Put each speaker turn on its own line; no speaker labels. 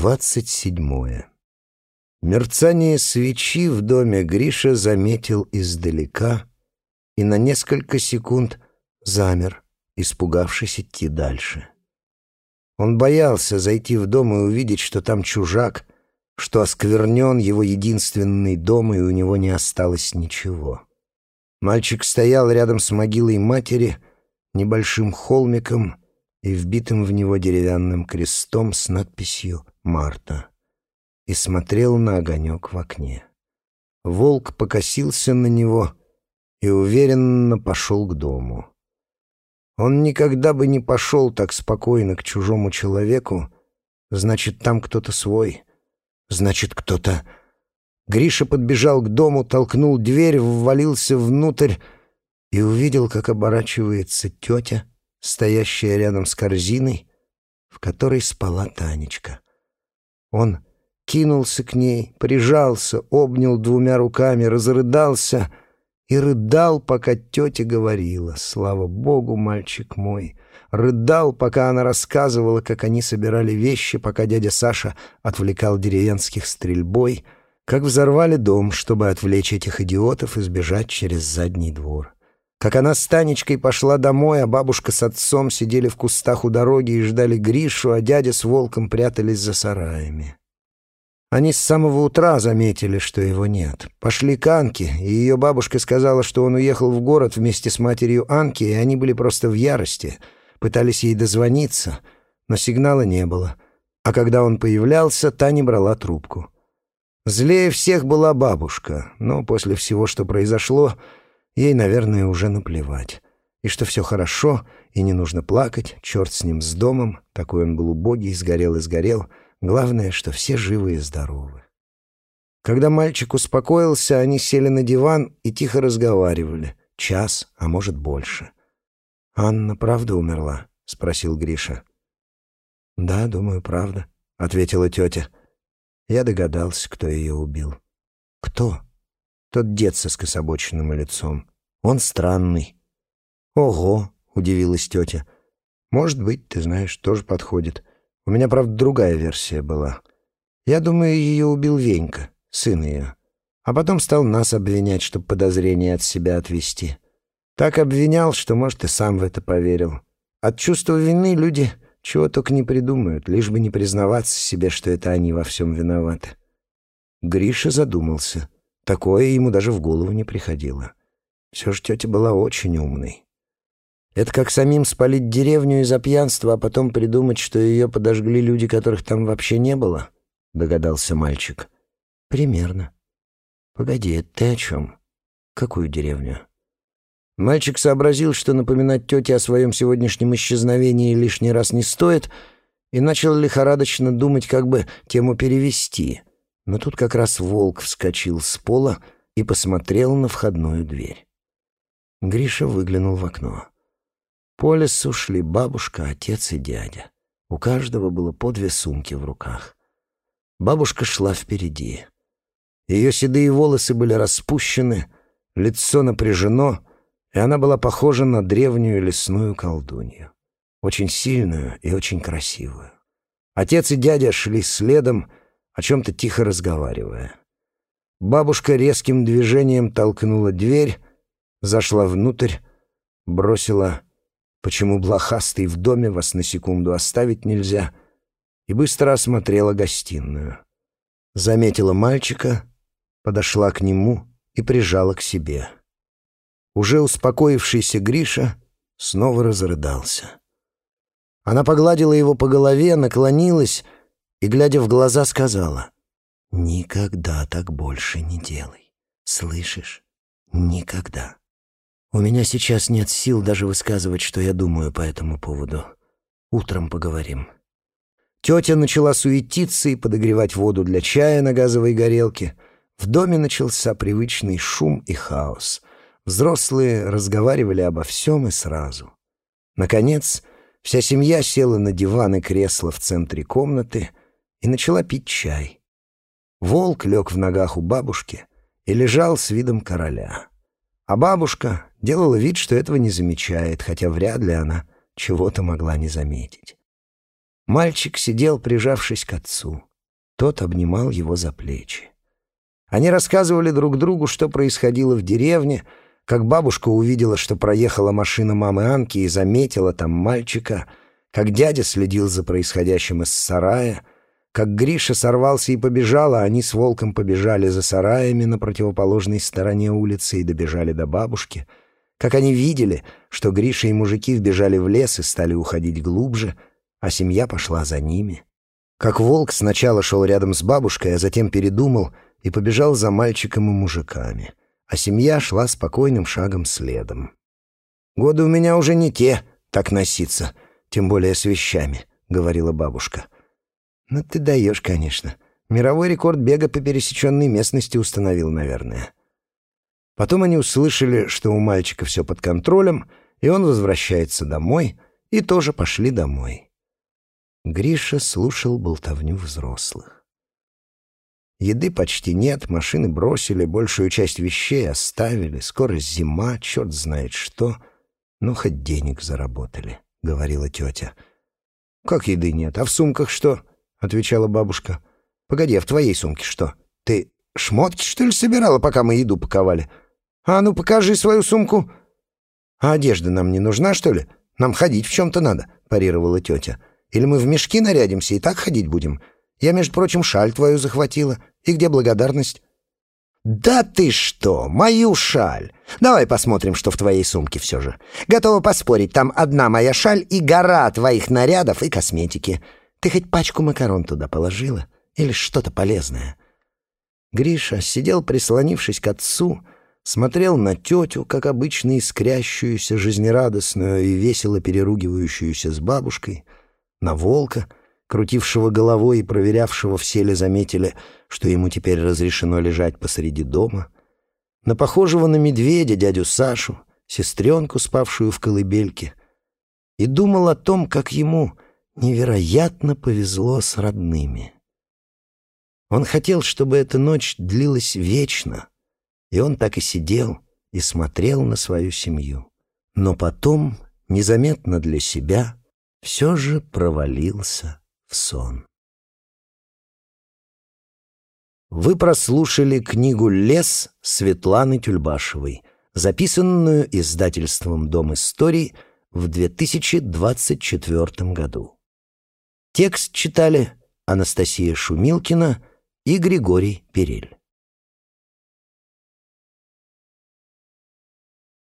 Двадцать седьмое. Мерцание свечи в доме Гриша заметил издалека и на несколько секунд замер, испугавшись идти дальше. Он боялся зайти в дом и увидеть, что там чужак, что осквернен его единственный дом, и у него не осталось ничего. Мальчик стоял рядом с могилой матери, небольшим холмиком и вбитым в него деревянным крестом с надписью Марта, и смотрел на огонек в окне. Волк покосился на него и уверенно пошел к дому. Он никогда бы не пошел так спокойно к чужому человеку, значит, там кто-то свой, значит, кто-то... Гриша подбежал к дому, толкнул дверь, ввалился внутрь и увидел, как оборачивается тетя, стоящая рядом с корзиной, в которой спала Танечка. Он кинулся к ней, прижался, обнял двумя руками, разрыдался и рыдал, пока тетя говорила. Слава богу, мальчик мой! Рыдал, пока она рассказывала, как они собирали вещи, пока дядя Саша отвлекал деревенских стрельбой, как взорвали дом, чтобы отвлечь этих идиотов и сбежать через задний двор. Как она с Танечкой пошла домой, а бабушка с отцом сидели в кустах у дороги и ждали Гришу, а дядя с волком прятались за сараями. Они с самого утра заметили, что его нет. Пошли к Анке, и ее бабушка сказала, что он уехал в город вместе с матерью Анки, и они были просто в ярости. Пытались ей дозвониться, но сигнала не было. А когда он появлялся, та не брала трубку. Злее всех была бабушка, но после всего, что произошло, ей, наверное, уже наплевать. И что все хорошо, и не нужно плакать, черт с ним, с домом, такой он был убогий, сгорел и сгорел — Главное, что все живы и здоровы. Когда мальчик успокоился, они сели на диван и тихо разговаривали. Час, а может больше. «Анна правда умерла?» — спросил Гриша. «Да, думаю, правда», — ответила тетя. Я догадался, кто ее убил. «Кто?» «Тот дед со скособоченным лицом. Он странный». «Ого!» — удивилась тетя. «Может быть, ты знаешь, тоже подходит. У меня, правда, другая версия была. Я думаю, ее убил Венька, сын ее. А потом стал нас обвинять, чтобы подозрения от себя отвести. Так обвинял, что, может, и сам в это поверил. От чувства вины люди чего только не придумают, лишь бы не признаваться себе, что это они во всем виноваты. Гриша задумался. Такое ему даже в голову не приходило. Все же тетя была очень умной. Это как самим спалить деревню из-за пьянства, а потом придумать, что ее подожгли люди, которых там вообще не было?» — догадался мальчик. «Примерно. Погоди, ты о чем? Какую деревню?» Мальчик сообразил, что напоминать тете о своем сегодняшнем исчезновении лишний раз не стоит, и начал лихорадочно думать, как бы тему перевести. Но тут как раз волк вскочил с пола и посмотрел на входную дверь. Гриша выглянул в окно. По лесу шли бабушка, отец и дядя. У каждого было по две сумки в руках. Бабушка шла впереди. Ее седые волосы были распущены, лицо напряжено, и она была похожа на древнюю лесную колдунью. Очень сильную и очень красивую. Отец и дядя шли следом, о чем-то тихо разговаривая. Бабушка резким движением толкнула дверь, зашла внутрь, бросила почему блохастый в доме вас на секунду оставить нельзя, и быстро осмотрела гостиную. Заметила мальчика, подошла к нему и прижала к себе. Уже успокоившийся Гриша снова разрыдался. Она погладила его по голове, наклонилась и, глядя в глаза, сказала, «Никогда так больше не делай. Слышишь? Никогда». У меня сейчас нет сил даже высказывать, что я думаю по этому поводу. Утром поговорим. Тетя начала суетиться и подогревать воду для чая на газовой горелке. В доме начался привычный шум и хаос. Взрослые разговаривали обо всем и сразу. Наконец, вся семья села на диван и кресло в центре комнаты и начала пить чай. Волк лег в ногах у бабушки и лежал с видом короля. А бабушка делала вид, что этого не замечает, хотя вряд ли она чего-то могла не заметить. Мальчик сидел, прижавшись к отцу. Тот обнимал его за плечи. Они рассказывали друг другу, что происходило в деревне, как бабушка увидела, что проехала машина мамы Анки и заметила там мальчика, как дядя следил за происходящим из сарая, как Гриша сорвался и побежал, а они с волком побежали за сараями на противоположной стороне улицы и добежали до бабушки, как они видели, что Гриша и мужики вбежали в лес и стали уходить глубже, а семья пошла за ними, как волк сначала шел рядом с бабушкой, а затем передумал и побежал за мальчиком и мужиками, а семья шла спокойным шагом следом. «Годы у меня уже не те, так носиться, тем более с вещами», — говорила бабушка. — «Ну ты даешь, конечно. Мировой рекорд бега по пересеченной местности установил, наверное». Потом они услышали, что у мальчика все под контролем, и он возвращается домой, и тоже пошли домой. Гриша слушал болтовню взрослых. Еды почти нет, машины бросили, большую часть вещей оставили, скоро зима, черт знает что. Ну, хоть денег заработали, — говорила тетя. Как еды нет, а в сумках что? — отвечала бабушка. «Погоди, а в твоей сумке что? Ты шмотки, что ли, собирала, пока мы еду паковали? А ну, покажи свою сумку!» «А одежда нам не нужна, что ли? Нам ходить в чем-то надо», — парировала тетя. «Или мы в мешки нарядимся и так ходить будем? Я, между прочим, шаль твою захватила. И где благодарность?» «Да ты что, мою шаль! Давай посмотрим, что в твоей сумке все же. Готова поспорить, там одна моя шаль и гора твоих нарядов и косметики. Ты хоть пачку макарон туда положила? Или что-то полезное?» Гриша сидел, прислонившись к отцу, смотрел на тетю, как обычно искрящуюся, жизнерадостную и весело переругивающуюся с бабушкой, на волка, крутившего головой и проверявшего, все ли заметили, что ему теперь разрешено лежать посреди дома, на похожего на медведя дядю Сашу, сестренку, спавшую в колыбельке, и думал о том, как ему невероятно повезло с родными. Он хотел, чтобы эта ночь длилась вечно, и он так и сидел и смотрел на свою семью. Но потом, незаметно для себя, все же провалился в сон. Вы прослушали книгу «Лес» Светланы Тюльбашевой, записанную издательством «Дом историй» в 2024 году. Текст читали Анастасия Шумилкина и Григорий Перель.